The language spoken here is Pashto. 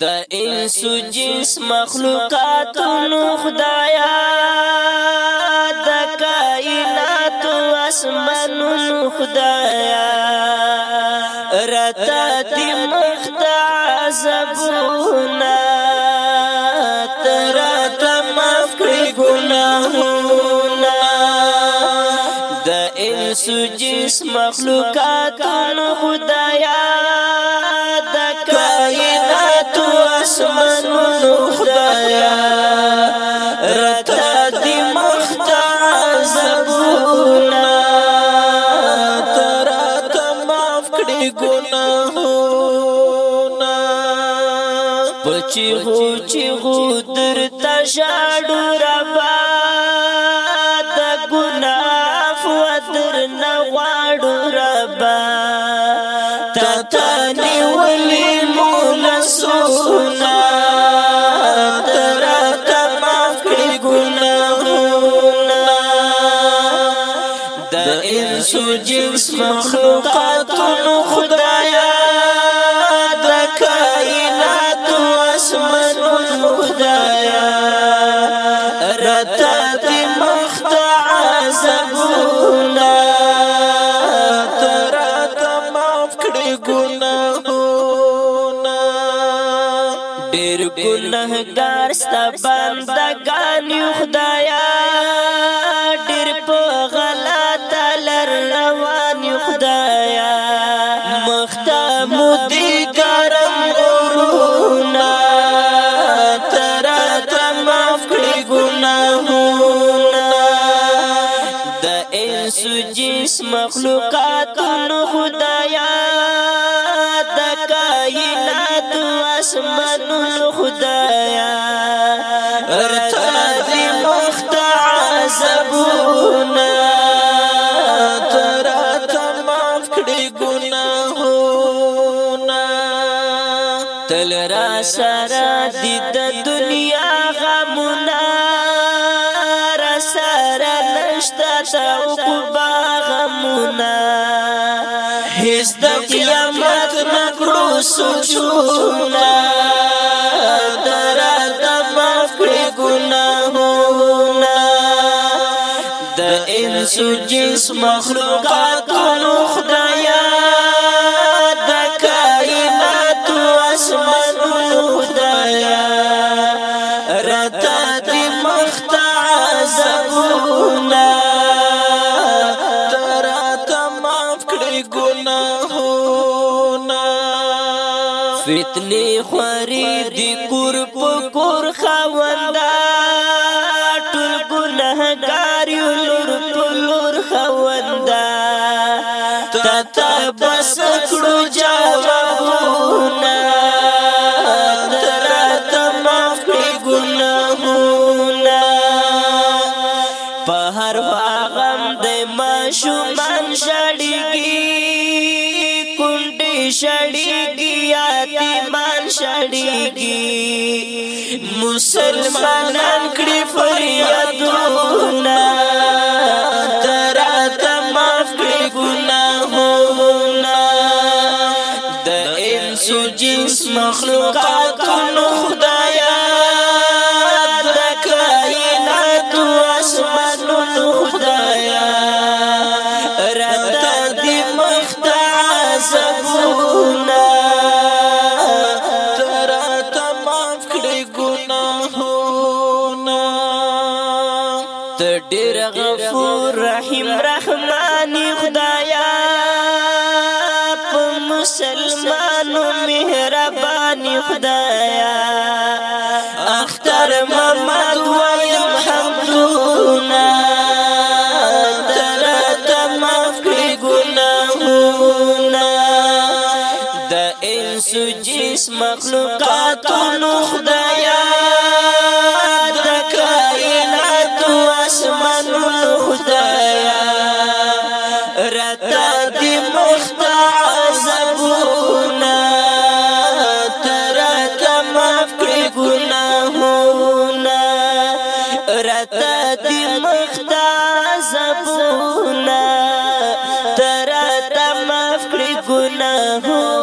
د انسو جنس مخلوقات نو خدایا د کائنات اسمان نو خدایا رتا دی مخت عذابونا ترتا مفکری گناهونا د انسو جنس مخلوقات نو خدایا چیغو چیغو در تشاڑو ربا دا گناف و در نغاڑو ربا تتانی ولی مولا سونا تراتا مفکر گناہونا دا جنس مخلوقاتون خدایا درکا gunahuna Dir gunahgar sta bandagan yukhdai ټیکس مخلوقات نو خدایا د کائنات اسمان نو خدایا ارتا دی مخت عذابونه ترات معاف کړي ګناهونه تل را سره د دنیا غمونه شتا تا عقبا غمونا هیڅ د قیامت مکرو سوچونا درات معاف کړی ګناهونا د انسو جنس مخلوقات نو خدای فتنې خوري د کور په کور خوندا ټول ګناهګار لور په لور خوندا تتا بس کړو جوابونه ترته معاف کړي ګناهونه په هر واغم د ماشومان شړګي شړېږي یتیمان شړېږي مسلمانان کړي فریادونه تراته معاف کړي ګناهونه د انسو جنس مخلوقاتونو ډیر غفور رحیم رحمان خدایا په مسلمانو مهربان خدایا اختر محمد وایم حمدونا ترت مفکر گناهونا د انسو جس مخلوقاتو خدایا اسمانونو خدایا رتا دی مختا عذابونا ترکا ماف کری گناهونا رتا دی مختا عذابونا ترکا ماف کری گناهونا